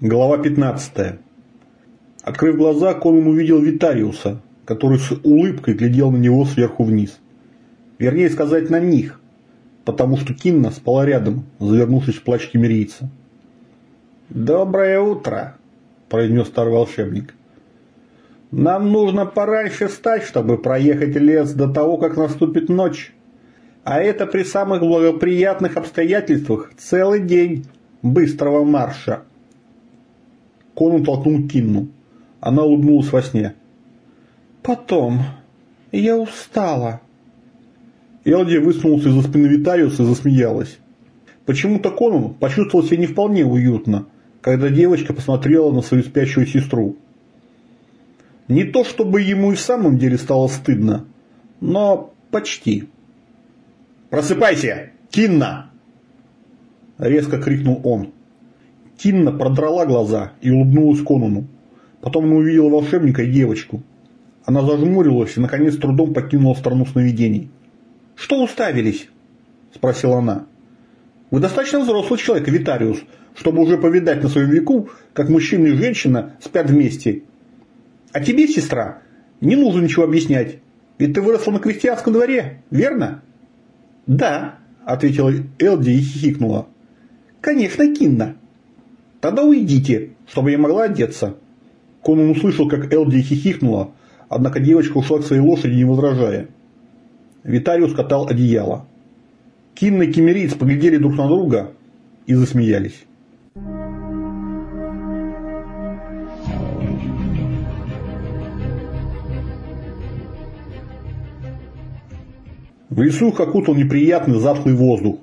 Глава 15. Открыв глаза, Конан увидел Витариуса, который с улыбкой глядел на него сверху вниз. Вернее сказать, на них, потому что Кинна спала рядом, завернувшись в плач кемерийца. «Доброе утро!» – произнес старый волшебник. «Нам нужно пораньше встать, чтобы проехать лес до того, как наступит ночь. А это при самых благоприятных обстоятельствах целый день быстрого марша». Конан толкнул Кинну. Она улыбнулась во сне. «Потом. Я устала». Элди высунулся из-за спины Витариуса и засмеялась. Почему-то Конан почувствовал себя не вполне уютно, когда девочка посмотрела на свою спящую сестру. Не то чтобы ему и в самом деле стало стыдно, но почти. «Просыпайся! Кинна!» Резко крикнул он. Тинна продрала глаза и улыбнулась Конану. Потом она увидела волшебника и девочку. Она зажмурилась и, наконец, трудом покинула страну сновидений. «Что уставились?» – спросила она. «Вы достаточно взрослый человек, Витариус, чтобы уже повидать на своем веку, как мужчина и женщина спят вместе. А тебе, сестра, не нужно ничего объяснять, ведь ты выросла на крестьянском дворе, верно?» «Да», – ответила Элди и хихикнула. «Конечно, Кинна. Тогда уйдите, чтобы я могла одеться». Конан услышал, как Элди хихикнула, однако девочка ушла к своей лошади, не возражая. Витариус катал одеяло. Кинна и Кемериец поглядели друг на друга и засмеялись. В лесу их окутал неприятный затхлый воздух.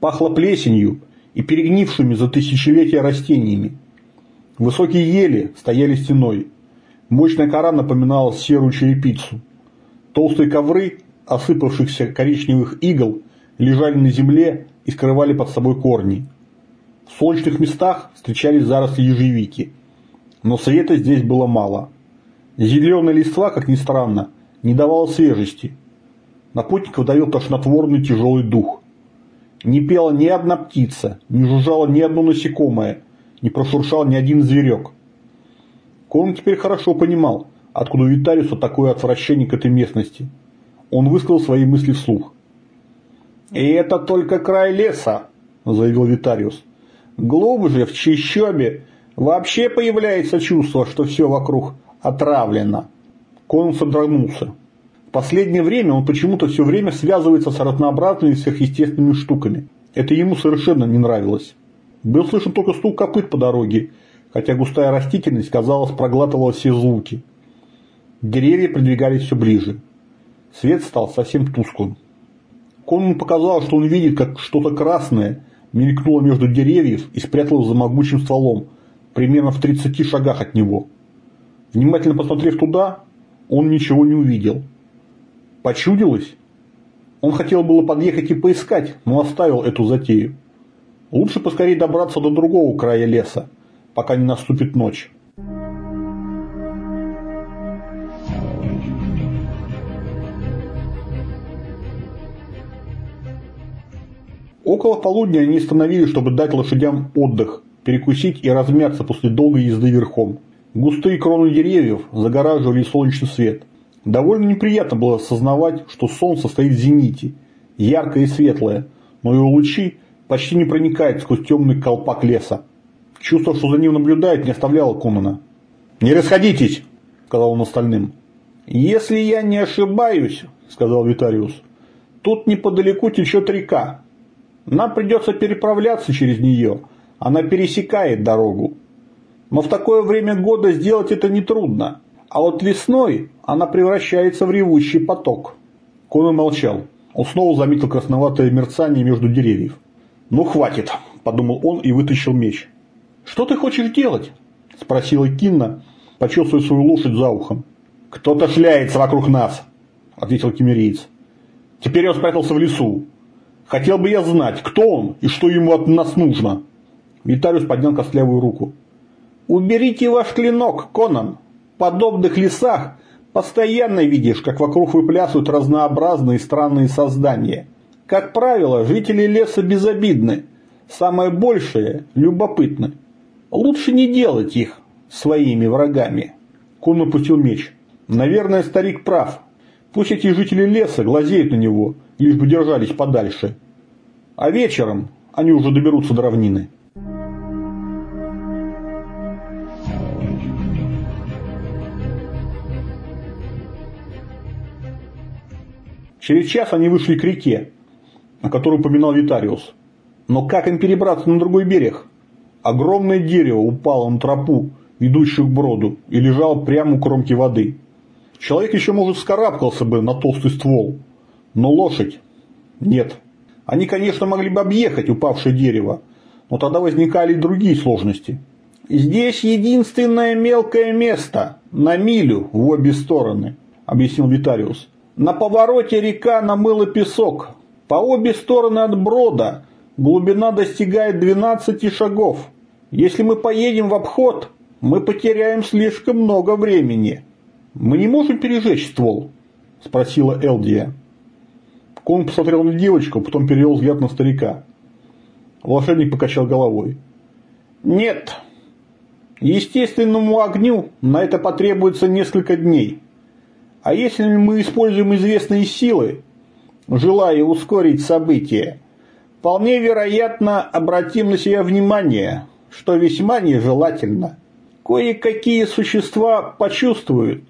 Пахло плесенью и перегнившими за тысячелетия растениями. Высокие ели стояли стеной. Мощная кора напоминала серую черепицу. Толстые ковры, осыпавшихся коричневых игл, лежали на земле и скрывали под собой корни. В солнечных местах встречались заросли ежевики. Но света здесь было мало. Зеленая листва, как ни странно, не давала свежести. На путников давил тошнотворный тяжелый дух. Не пела ни одна птица, не жужжало ни одно насекомое, не прошуршал ни один зверек. Конан теперь хорошо понимал, откуда у Витариуса такое отвращение к этой местности. Он высказал свои мысли вслух. «И это только край леса», – заявил Витариус. «Глубже, в чищобе, вообще появляется чувство, что все вокруг отравлено». Конан содрогнулся последнее время он почему-то все время связывается с разнообразными сверхъестественными штуками. Это ему совершенно не нравилось. Был слышен только стук копыт по дороге, хотя густая растительность, казалось, проглатывала все звуки. Деревья продвигались все ближе. Свет стал совсем тусклым. Конан показал, что он видит, как что-то красное мелькнуло между деревьев и спряталось за могучим стволом, примерно в 30 шагах от него. Внимательно посмотрев туда, он ничего не увидел – Почудилось? Он хотел было подъехать и поискать, но оставил эту затею. Лучше поскорее добраться до другого края леса, пока не наступит ночь. Около полудня они остановились, чтобы дать лошадям отдых, перекусить и размяться после долгой езды верхом. Густые кроны деревьев загораживали солнечный свет – Довольно неприятно было осознавать, что солнце стоит в зените, яркое и светлое, но его лучи почти не проникают сквозь темный колпак леса. Чувство, что за ним наблюдает, не оставляло Конана. «Не расходитесь!» – сказал он остальным. «Если я не ошибаюсь», – сказал Витариус, – «тут неподалеку течет река. Нам придется переправляться через нее. Она пересекает дорогу. Но в такое время года сделать это нетрудно. А вот весной она превращается в ревущий поток. Конан молчал. Он снова заметил красноватое мерцание между деревьев. «Ну хватит», – подумал он и вытащил меч. «Что ты хочешь делать?» – спросила Кинна, почесывая свою лошадь за ухом. «Кто-то шляется вокруг нас», – ответил кемериец. «Теперь он спрятался в лесу. Хотел бы я знать, кто он и что ему от нас нужно». Витариус поднял костлявую руку. «Уберите ваш клинок, Конан. Подобных лесах Постоянно видишь, как вокруг выплясывают разнообразные странные создания. Как правило, жители леса безобидны. Самое большее – любопытны. Лучше не делать их своими врагами. Кун опустил меч. Наверное, старик прав. Пусть эти жители леса глазеют на него, лишь бы держались подальше. А вечером они уже доберутся до равнины. Через час они вышли к реке, о которой упоминал Витариус. Но как им перебраться на другой берег? Огромное дерево упало на тропу, ведущую к броду, и лежало прямо у кромки воды. Человек еще, может, скарабкался бы на толстый ствол, но лошадь – нет. Они, конечно, могли бы объехать упавшее дерево, но тогда возникали и другие сложности. «Здесь единственное мелкое место, на милю в обе стороны», – объяснил Витариус. На повороте река намыла песок. По обе стороны от брода глубина достигает 12 шагов. Если мы поедем в обход, мы потеряем слишком много времени. Мы не можем пережечь ствол? Спросила Элдия. Кон посмотрел на девочку, потом перевел взгляд на старика. Волшебник покачал головой. Нет. Естественному огню на это потребуется несколько дней. А если мы используем известные силы, желая ускорить события, вполне вероятно обратим на себя внимание, что весьма нежелательно. Кое-какие существа почувствуют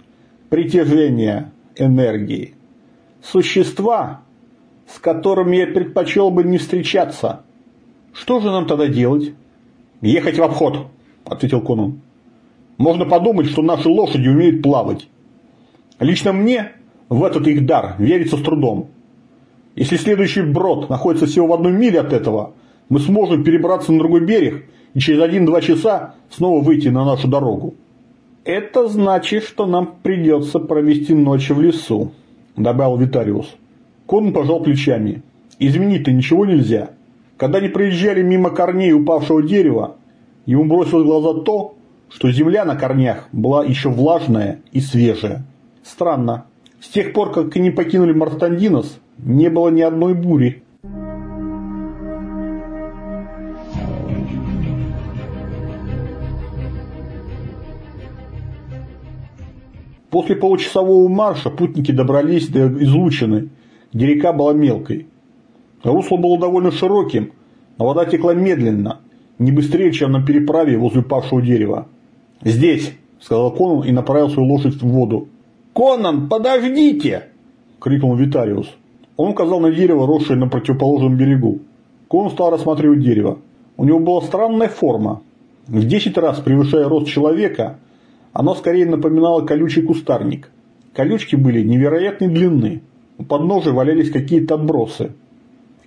притяжение энергии. Существа, с которыми я предпочел бы не встречаться. Что же нам тогда делать? Ехать в обход, ответил Конун. Можно подумать, что наши лошади умеют плавать. Лично мне в этот их дар верится с трудом. Если следующий брод находится всего в одной миле от этого, мы сможем перебраться на другой берег и через один-два часа снова выйти на нашу дорогу. Это значит, что нам придется провести ночь в лесу, добавил Витариус. Конн пожал плечами. Изменить-то ничего нельзя. Когда они проезжали мимо корней упавшего дерева, ему бросилось в глаза то, что земля на корнях была еще влажная и свежая. Странно. С тех пор, как они покинули Мартандинос, не было ни одной бури. После получасового марша путники добрались до излучины, где река была мелкой. Русло было довольно широким, но вода текла медленно, не быстрее, чем на переправе возле упавшего дерева. «Здесь!» – сказал Конан и направил свою лошадь в воду. «Конан, подождите!» – крикнул Витариус. Он указал на дерево, росшее на противоположном берегу. Конан стал рассматривать дерево. У него была странная форма. В 10 раз превышая рост человека, оно скорее напоминало колючий кустарник. Колючки были невероятной длины. У подножия валялись какие-то отбросы.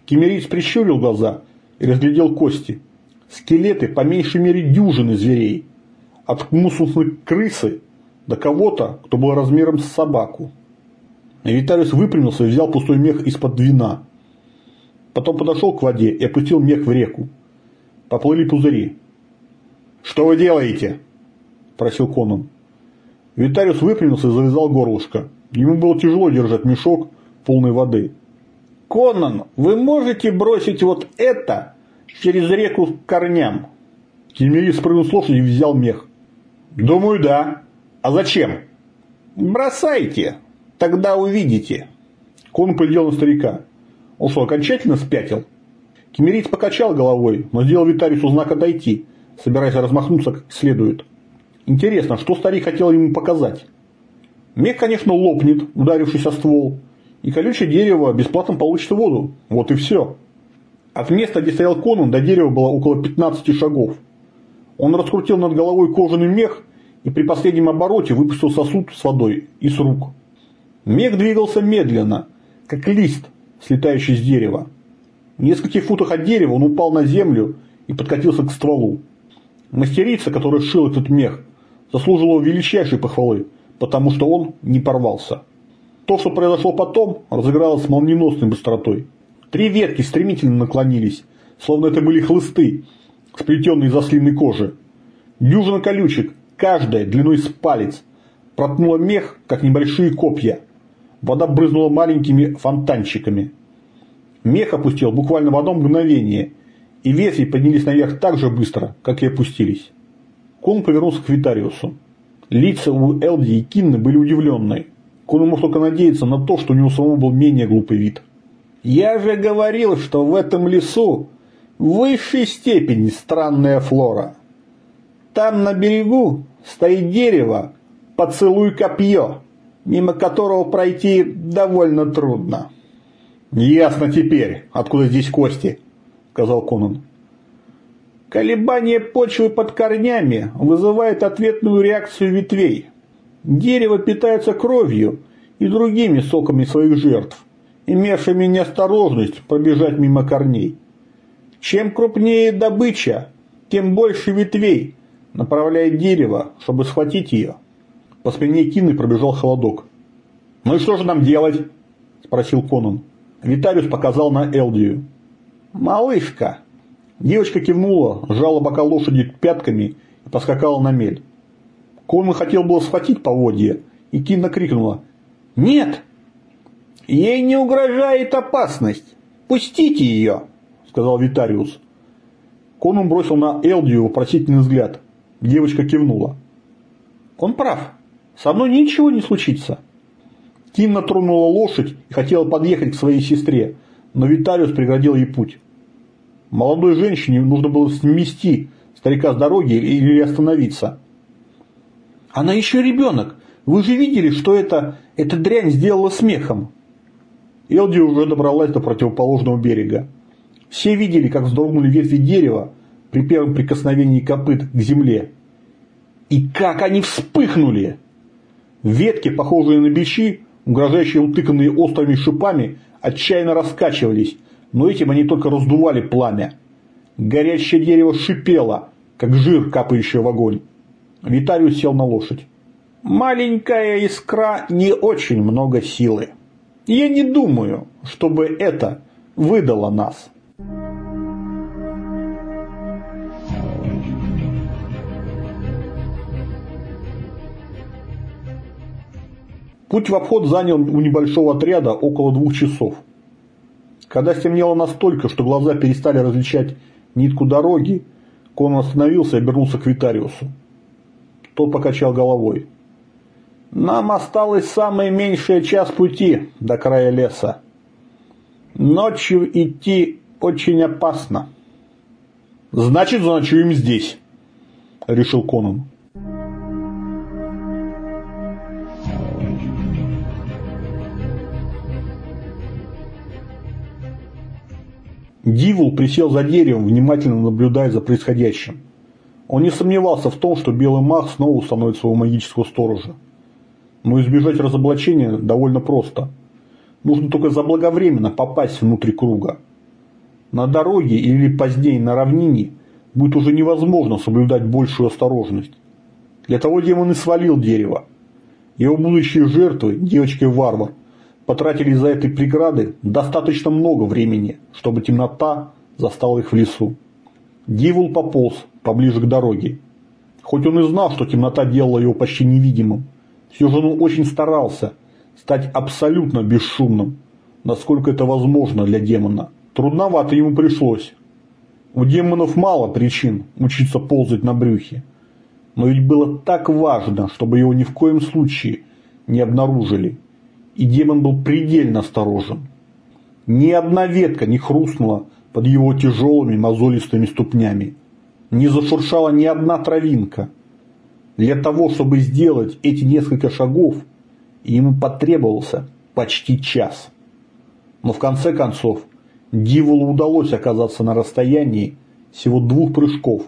Кемериц прищурил глаза и разглядел кости. Скелеты по меньшей мере дюжины зверей. От мусусной крысы до кого-то, кто был размером с собаку. Виталиус выпрямился и взял пустой мех из-под вина. Потом подошел к воде и опустил мех в реку. Поплыли пузыри. «Что вы делаете?» – просил Конан. Витариус выпрямился и завязал горлышко. Ему было тяжело держать мешок полной воды. «Конан, вы можете бросить вот это через реку к корням?» Кельмери спрыгнул с лошади и взял мех. «Думаю, да», а зачем? Бросайте, тогда увидите. Кон поглядел на старика. Он что, окончательно спятил? Кемерийц покачал головой, но сделал Витарису знак отойти, собираясь размахнуться как следует. Интересно, что старик хотел ему показать? Мех, конечно, лопнет, ударившись о ствол, и колючее дерево бесплатно получит воду. Вот и все. От места, где стоял Конан, до дерева было около 15 шагов. Он раскрутил над головой кожаный мех и при последнем обороте выпустил сосуд с водой из рук. Мех двигался медленно, как лист, слетающий с дерева. В нескольких футах от дерева он упал на землю и подкатился к стволу. Мастерица, которая сшил этот мех, заслужила величайшей похвалы, потому что он не порвался. То, что произошло потом, разыгралось с молниеносной быстротой. Три ветки стремительно наклонились, словно это были хлысты, сплетенные из ослиной кожи. Дюжина колючек каждая длиной с палец, проткнула мех, как небольшие копья. Вода брызнула маленькими фонтанчиками. Мех опустил буквально в одно мгновение, и ветви поднялись наверх так же быстро, как и опустились. Кон повернулся к Витариусу. Лица у Элди и Кинны были удивленные. Кон мог только надеяться на то, что у него самого был менее глупый вид. «Я же говорил, что в этом лесу в высшей степени странная флора. Там на берегу стоит дерево, поцелуй копье, мимо которого пройти довольно трудно». «Ясно теперь, откуда здесь кости», — сказал Конан. Колебание почвы под корнями вызывает ответную реакцию ветвей. Дерево питается кровью и другими соками своих жертв, имевшими неосторожность пробежать мимо корней. Чем крупнее добыча, тем больше ветвей направляет дерево, чтобы схватить ее. По спине Кины пробежал холодок. «Ну и что же нам делать?» – спросил Конан. Витариус показал на Элдию. «Малышка!» Девочка кивнула, сжала бока лошади пятками и поскакала на мель. Конан хотел было схватить поводья, и Кина крикнула «Нет!» «Ей не угрожает опасность! Пустите ее!» – сказал Витариус. Конан бросил на Элдию вопросительный взгляд. Девочка кивнула. «Он прав. Со мной ничего не случится». Тинна тронула лошадь и хотела подъехать к своей сестре, но Витариус преградил ей путь. Молодой женщине нужно было смести старика с дороги или остановиться. «Она еще ребенок. Вы же видели, что это, эта дрянь сделала смехом?» Элди уже добралась до противоположного берега. Все видели, как вздрогнули ветви дерева при первом прикосновении копыт к земле. И как они вспыхнули! Ветки, похожие на бичи, угрожающие утыканные острыми шипами, отчаянно раскачивались, но этим они только раздували пламя. Горящее дерево шипело, как жир, капающий в огонь. Виталий сел на лошадь. «Маленькая искра не очень много силы. Я не думаю, чтобы это выдало нас». Путь в обход занял у небольшого отряда около двух часов. Когда стемнело настолько, что глаза перестали различать нитку дороги, Конан остановился и обернулся к Витариусу. Тот покачал головой. «Нам осталось самое меньшее час пути до края леса. Ночью идти очень опасно». «Значит, заночуем здесь», – решил Конан. Дивул присел за деревом, внимательно наблюдая за происходящим. Он не сомневался в том, что белый маг снова установит своего магического сторожа. Но избежать разоблачения довольно просто. Нужно только заблаговременно попасть внутрь круга. На дороге или позднее на равнине будет уже невозможно соблюдать большую осторожность. Для того демон и свалил дерево. Его будущие жертвы, девочки-варвар, потратили из-за этой преграды достаточно много времени, чтобы темнота застала их в лесу. Дивул пополз поближе к дороге. Хоть он и знал, что темнота делала его почти невидимым, все же он очень старался стать абсолютно бесшумным, насколько это возможно для демона. Трудновато ему пришлось. У демонов мало причин учиться ползать на брюхе. Но ведь было так важно, чтобы его ни в коем случае не обнаружили и демон был предельно осторожен. Ни одна ветка не хрустнула под его тяжелыми мозолистыми ступнями. Не зашуршала ни одна травинка. Для того, чтобы сделать эти несколько шагов, ему потребовался почти час. Но в конце концов, Дивулу удалось оказаться на расстоянии всего двух прыжков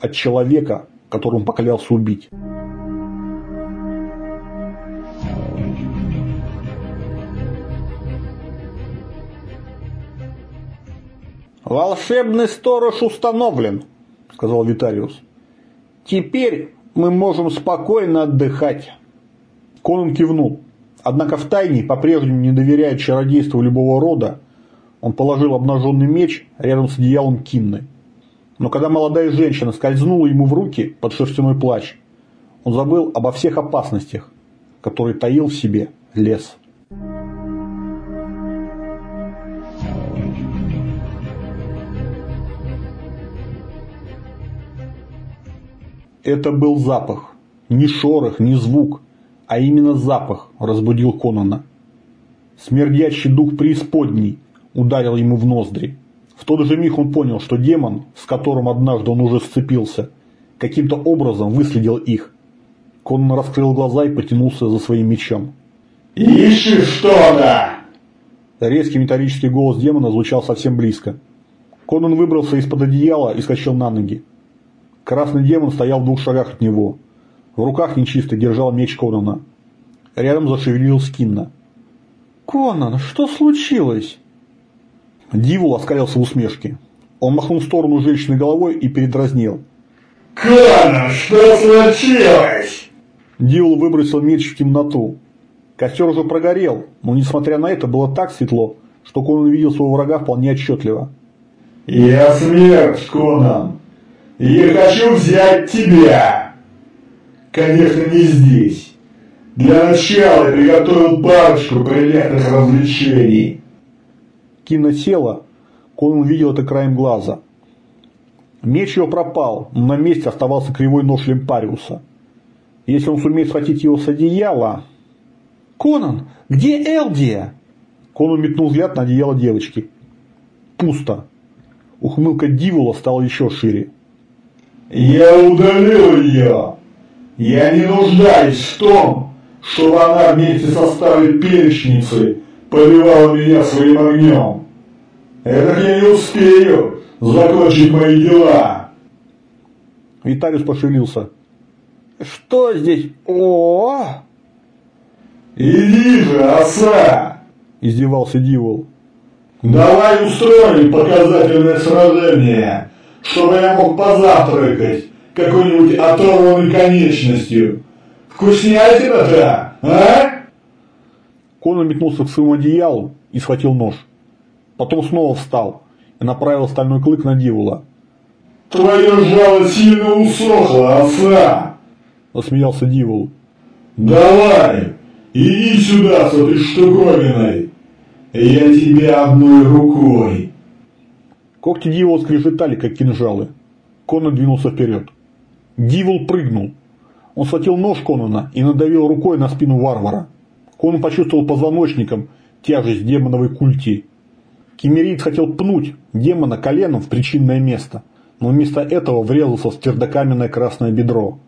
от человека, которого поклялся убить. «Волшебный сторож установлен», – сказал Витариус. «Теперь мы можем спокойно отдыхать». Конан кивнул. Однако в тайне, по-прежнему не доверяя чародейству любого рода, он положил обнаженный меч рядом с одеялом Кинны. Но когда молодая женщина скользнула ему в руки под шерстяной плащ, Он забыл обо всех опасностях, которые таил в себе лес. Это был запах. Ни шорох, ни звук, а именно запах разбудил Конона. Смердящий дух преисподней ударил ему в ноздри. В тот же миг он понял, что демон, с которым однажды он уже сцепился, каким-то образом выследил их. Конан раскрыл глаза и потянулся за своим мечом. «Ищи что-то!» Резкий металлический голос демона звучал совсем близко. Конан выбрался из-под одеяла и скачал на ноги. Красный демон стоял в двух шагах от него. В руках нечисто держал меч Конана. Рядом зашевелилась Кинна. «Конан, что случилось?» Дивул оскалился в усмешке. Он махнул в сторону женщины головой и передразнил. «Конан, что случилось?» Дивул выбросил меч в темноту. Костер уже прогорел, но несмотря на это было так светло, что Конан видел своего врага вполне отчетливо. «Я смерть, Конан, я хочу взять тебя!» «Конечно, не здесь. Для начала я приготовил парочку приятных развлечений». Кина села, Конан видел это краем глаза. Меч его пропал, но на месте оставался кривой нож Лемпариуса. Если он сумеет схватить его с одеяла... «Конан, где Элдия?» Конан метнул взгляд на одеяло девочки. Пусто. Ухмылка Дивула стала еще шире. «Я удалил ее. Я не нуждаюсь в том, чтобы она вместе со старой перечницей поливала меня своим огнем. Это я не успею закончить мои дела». Виталиус пошевелился. «Что здесь? О, «Иди же, оса!» – издевался Дивол. «Давай устроим показательное сражение, чтобы я мог позавтракать какой-нибудь оторванной конечностью. Вкуснятина-то, а?» Конан метнулся к своему одеялу и схватил нож. Потом снова встал и направил стальной клык на Дивула. «Твое жало сильно усохло, оса!» – засмеялся Дивул. «Давай, Иди сюда с этой штуковиной. Я тебя одной рукой. Когти Дивола скрежетали, как кинжалы. Конан двинулся вперед. Дивол прыгнул. Он схватил нож Конана и надавил рукой на спину варвара. Конан почувствовал позвоночником тяжесть демоновой культи. Кемериец хотел пнуть демона коленом в причинное место, но вместо этого врезался в твердокаменное красное бедро.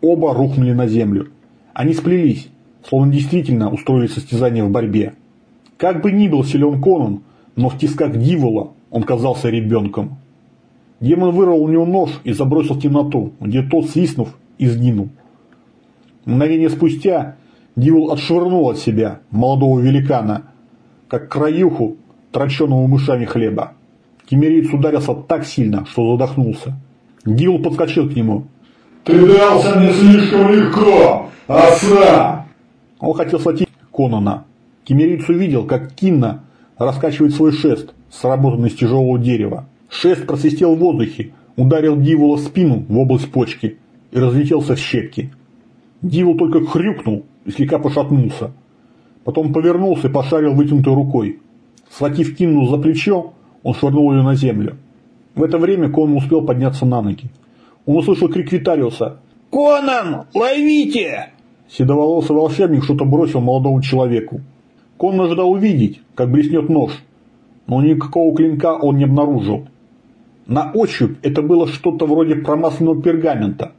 Оба рухнули на землю. Они сплелись, словно действительно устроили состязание в борьбе. Как бы ни был силен Конан, но в тисках Дивола он казался ребенком. Демон вырвал у него нож и забросил в темноту, где тот, свистнув, изгинул. Мгновение спустя Дивол отшвырнул от себя молодого великана, как краюху, троченного мышами хлеба. Кемериец ударился так сильно, что задохнулся. Дивол подскочил к нему. «Ты дался мне слишком легко, оса!» Он хотел схватить Конона. Кемериц увидел, как Кинна раскачивает свой шест, сработанный из тяжелого дерева. Шест просвистел в воздухе, ударил Дивула в спину в область почки и разлетелся в щепки. Дивул только хрюкнул и слегка пошатнулся. Потом повернулся и пошарил вытянутой рукой. Схватив Кинну за плечо, он швырнул ее на землю. В это время Конан успел подняться на ноги. Он услышал крик Витариуса. «Конан, ловите!» Седоволосый волшебник что-то бросил молодому человеку. Конн ожидал увидеть, как блеснет нож, но никакого клинка он не обнаружил. На ощупь это было что-то вроде промасленного пергамента,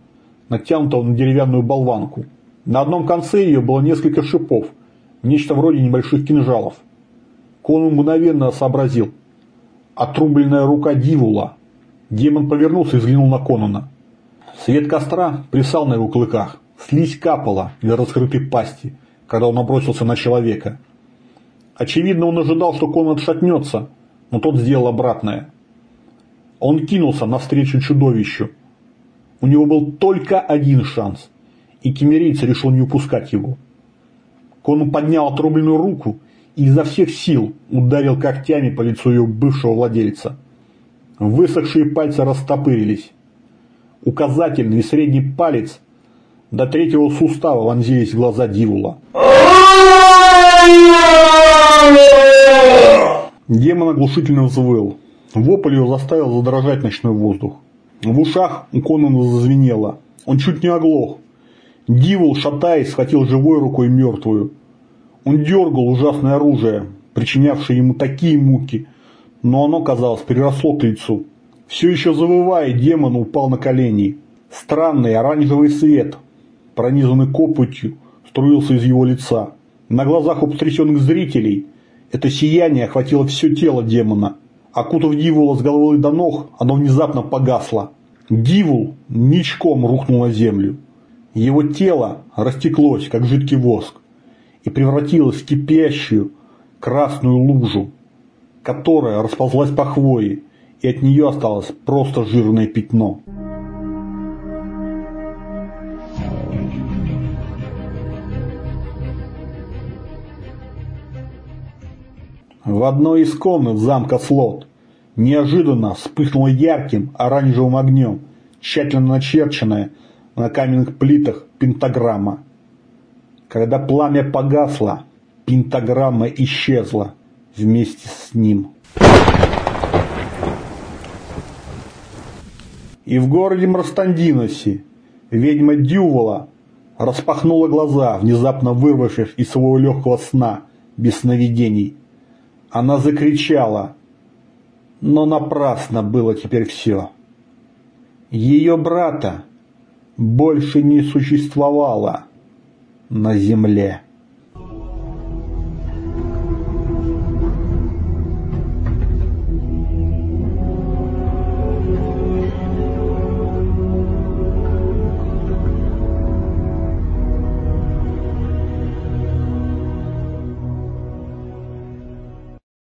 натянутого на деревянную болванку. На одном конце ее было несколько шипов, нечто вроде небольших кинжалов. Конн мгновенно сообразил. Отрубленная рука Дивула. Демон повернулся и взглянул на Конона. Свет костра плясал на его клыках. Слизь капала из раскрытой пасти, когда он набросился на человека. Очевидно, он ожидал, что Конан отшатнется, но тот сделал обратное. Он кинулся навстречу чудовищу. У него был только один шанс, и кемерийц решил не упускать его. Конан поднял отрубленную руку и изо всех сил ударил когтями по лицу ее бывшего владельца. Высохшие пальцы растопырились. Указательный и средний палец До третьего сустава вонзились глаза Дивула. Демон оглушительно взвыл. Вопль его заставил задрожать ночной воздух. В ушах у Конана зазвенело. Он чуть не оглох. Дивол, шатаясь, схватил живой рукой мертвую. Он дергал ужасное оружие, причинявшее ему такие муки, но оно, казалось, переросло к лицу. Все еще завывая, демон упал на колени. Странный оранжевый свет, пронизанный копотью, струился из его лица. На глазах у потрясенных зрителей это сияние охватило все тело демона. Окутав Дивула с головы до ног, оно внезапно погасло. Дивул ничком рухнул на землю. Его тело растеклось, как жидкий воск, и превратилось в кипящую красную лужу, которая расползлась по хвое, и от нее осталось просто жирное пятно. В одной из комнат замка Слот неожиданно вспыхнуло ярким оранжевым огнем, тщательно начерченная на каменных плитах пентаграмма. Когда пламя погасло, пентаграмма исчезла вместе с ним. И в городе Мрастандиносе ведьма Дювола распахнула глаза, внезапно вырвавшись из своего легкого сна без сновидений. Она закричала, но напрасно было теперь все. Ее брата больше не существовало на земле.